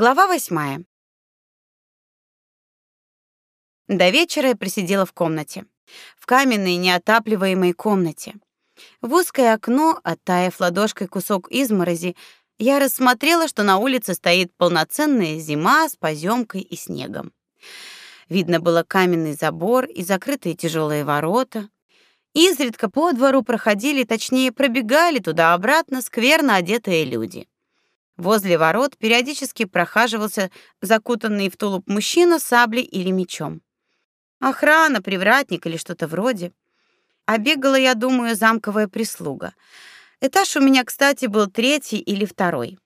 Глава восьмая. До вечера я просидела в комнате, в каменной неотапливаемой комнате. В узкое окно, оттаяв ладошкой кусок изморози, я рассмотрела, что на улице стоит полноценная зима с поземкой и снегом. Видно было каменный забор и закрытые тяжелые ворота. Изредка по двору проходили, точнее, пробегали туда-обратно скверно одетые люди. Возле ворот периодически прохаживался закутанный в тулуп мужчина с саблей или мечом. Охрана, привратник или что-то вроде. А бегала, я думаю, замковая прислуга. Этаж у меня, кстати, был третий или второй.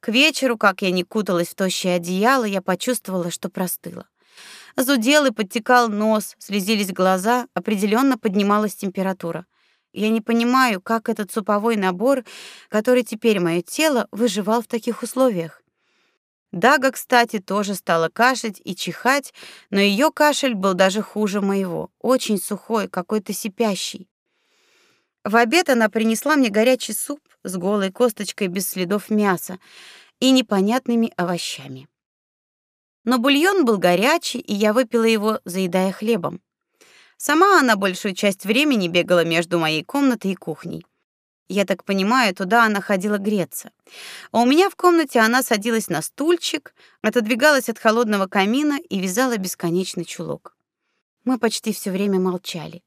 К вечеру, как я не куталась в тощее одеяло, я почувствовала, что простыла. Зудел и подтекал нос, слезились глаза, определенно поднималась температура. Я не понимаю, как этот суповой набор, который теперь мое тело, выживал в таких условиях. Дага, кстати, тоже стала кашлять и чихать, но ее кашель был даже хуже моего, очень сухой, какой-то сипящий. В обед она принесла мне горячий суп с голой косточкой без следов мяса и непонятными овощами. Но бульон был горячий, и я выпила его, заедая хлебом. Сама она большую часть времени бегала между моей комнатой и кухней. Я так понимаю, туда она ходила греться. А у меня в комнате она садилась на стульчик, отодвигалась от холодного камина и вязала бесконечный чулок. Мы почти все время молчали.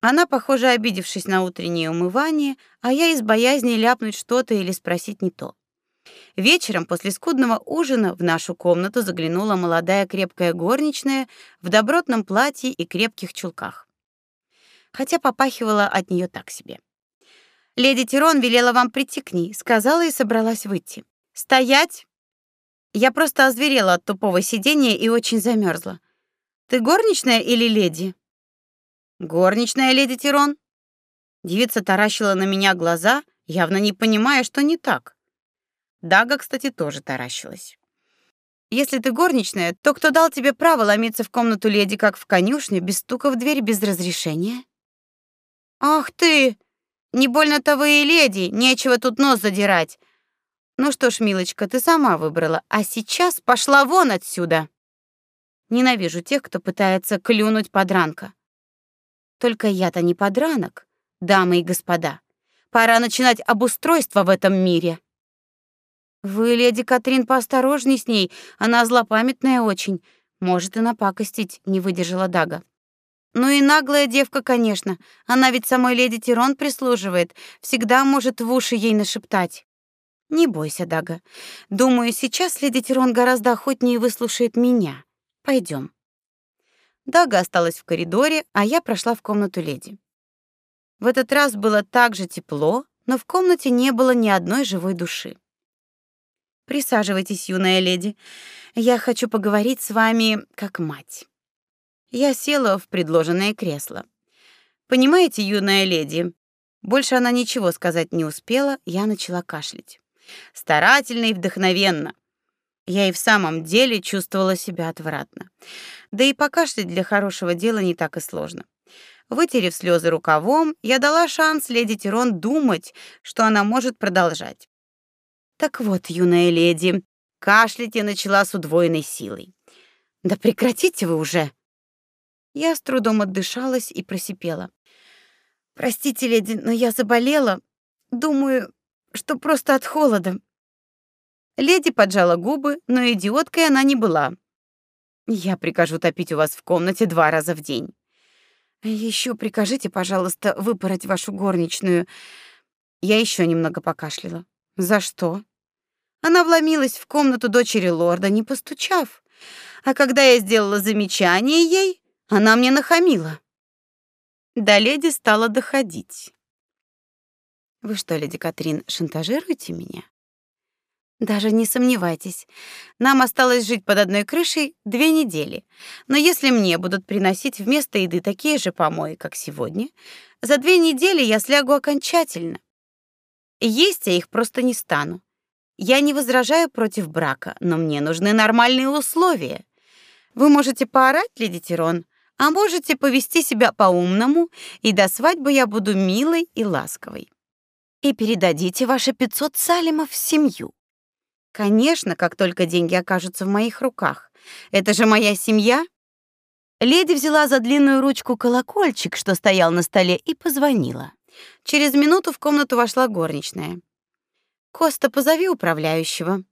Она, похоже, обидевшись на утреннее умывание, а я из боязни ляпнуть что-то или спросить не то. Вечером после скудного ужина в нашу комнату заглянула молодая крепкая горничная в добротном платье и крепких чулках. Хотя попахивала от нее так себе. Леди Тирон велела вам прийти к ней, сказала и собралась выйти. Стоять! Я просто озверела от тупого сидения и очень замерзла. Ты горничная или леди? Горничная леди Тирон. Девица таращила на меня глаза, явно не понимая, что не так. Дага, кстати, тоже таращилась. Если ты горничная, то кто дал тебе право ломиться в комнату леди, как в конюшне, без стука в дверь, без разрешения? Ах ты! Не больно-то вы и леди, нечего тут нос задирать. Ну что ж, милочка, ты сама выбрала, а сейчас пошла вон отсюда. Ненавижу тех, кто пытается клюнуть подранка. Только я-то не подранок, дамы и господа. Пора начинать обустройство в этом мире. Вы, леди Катрин, поосторожней с ней, она злопамятная очень, может и напакостить, не выдержала Дага. Ну и наглая девка, конечно. Она ведь самой леди Тирон прислуживает, всегда может в уши ей нашептать. Не бойся, Дага. Думаю, сейчас леди Тирон гораздо охотнее выслушает меня. Пойдем. Дага осталась в коридоре, а я прошла в комнату леди. В этот раз было так же тепло, но в комнате не было ни одной живой души. Присаживайтесь, юная леди. Я хочу поговорить с вами как мать. Я села в предложенное кресло. Понимаете, юная леди, больше она ничего сказать не успела, я начала кашлять. Старательно и вдохновенно. Я и в самом деле чувствовала себя отвратно. Да и покашлять для хорошего дела не так и сложно. Вытерев слезы рукавом, я дала шанс леди Тирон думать, что она может продолжать. Так вот, юная леди, кашлять я начала с удвоенной силой. Да прекратите вы уже. Я с трудом отдышалась и просипела. Простите, леди, но я заболела. Думаю, что просто от холода. Леди поджала губы, но идиоткой она не была. Я прикажу топить у вас в комнате два раза в день. Еще прикажите, пожалуйста, выпороть вашу горничную. Я еще немного покашляла. За что? Она вломилась в комнату дочери лорда, не постучав. А когда я сделала замечание ей, она мне нахамила. До леди стало доходить. Вы что, леди Катрин, шантажируете меня? Даже не сомневайтесь. Нам осталось жить под одной крышей две недели. Но если мне будут приносить вместо еды такие же помои, как сегодня, за две недели я слягу окончательно. Есть я их просто не стану. Я не возражаю против брака, но мне нужны нормальные условия. Вы можете поорать, леди Тирон, а можете повести себя по-умному, и до свадьбы я буду милой и ласковой. И передадите ваши 500 салимов в семью. Конечно, как только деньги окажутся в моих руках. Это же моя семья. Леди взяла за длинную ручку колокольчик, что стоял на столе, и позвонила. Через минуту в комнату вошла горничная. Коста, позови управляющего.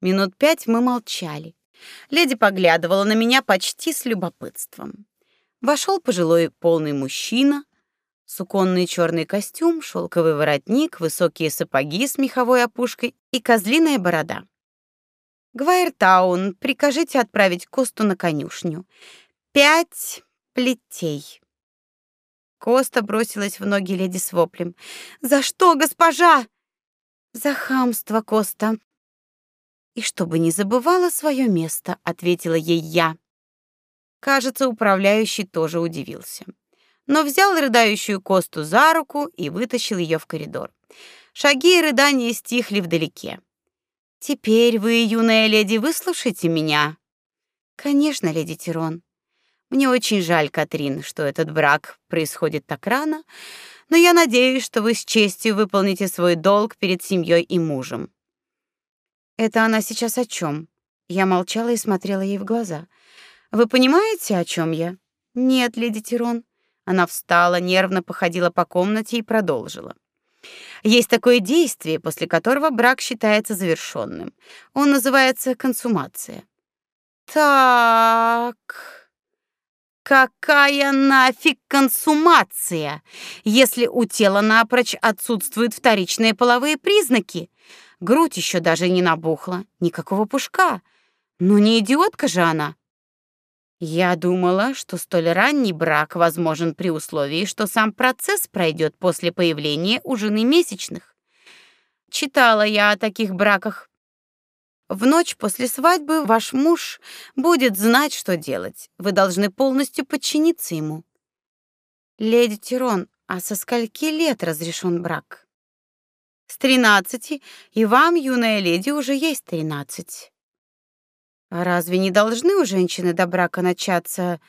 Минут пять мы молчали. Леди поглядывала на меня почти с любопытством. Вошел пожилой полный мужчина, суконный черный костюм, шелковый воротник, высокие сапоги с меховой опушкой и козлиная борода. Гвайртаун, прикажите отправить Косту на конюшню. Пять плетей. Коста бросилась в ноги леди с воплем. «За что, госпожа?» «За хамство, Коста». «И чтобы не забывала свое место», — ответила ей я. Кажется, управляющий тоже удивился. Но взял рыдающую Косту за руку и вытащил ее в коридор. Шаги и рыдания стихли вдалеке. «Теперь вы, юная леди, выслушайте меня». «Конечно, леди Тирон. Мне очень жаль, Катрин, что этот брак происходит так рано, но я надеюсь, что вы с честью выполните свой долг перед семьей и мужем. Это она сейчас о чем? Я молчала и смотрела ей в глаза. Вы понимаете, о чем я? Нет, леди Тирон. Она встала, нервно походила по комнате и продолжила. Есть такое действие, после которого брак считается завершенным. Он называется консумация. Так. Какая нафиг консумация, если у тела напрочь отсутствуют вторичные половые признаки? Грудь еще даже не набухла, никакого пушка. Ну не идиотка же она. Я думала, что столь ранний брак возможен при условии, что сам процесс пройдет после появления у жены месячных. Читала я о таких браках. В ночь после свадьбы ваш муж будет знать, что делать. Вы должны полностью подчиниться ему. Леди Тирон, а со скольки лет разрешен брак? С тринадцати, и вам, юная леди, уже есть тринадцать. А разве не должны у женщины до брака начаться,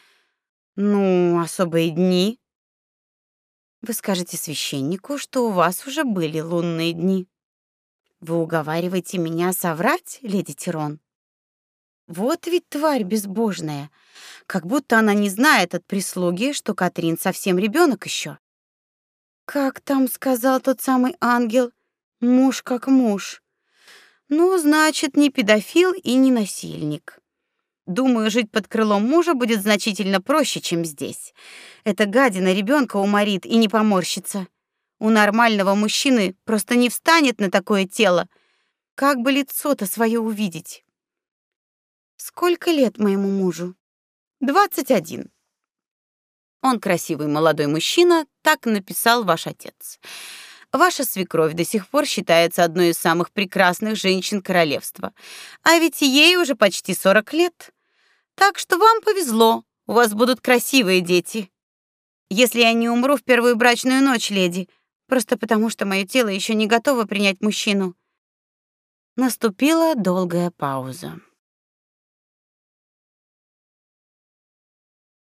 ну, особые дни? Вы скажете священнику, что у вас уже были лунные дни. Вы уговариваете меня соврать, леди Тирон? Вот ведь тварь безбожная. Как будто она не знает от прислуги, что Катрин совсем ребенок еще. Как там сказал тот самый ангел? Муж как муж. Ну, значит, не педофил и не насильник. Думаю, жить под крылом мужа будет значительно проще, чем здесь. Эта гадина ребенка уморит и не поморщится. У нормального мужчины просто не встанет на такое тело. Как бы лицо-то свое увидеть? Сколько лет моему мужу? Двадцать один. Он красивый молодой мужчина, так написал ваш отец. Ваша свекровь до сих пор считается одной из самых прекрасных женщин королевства. А ведь ей уже почти сорок лет. Так что вам повезло. У вас будут красивые дети. Если я не умру в первую брачную ночь, леди, просто потому что мое тело еще не готово принять мужчину. Наступила долгая пауза.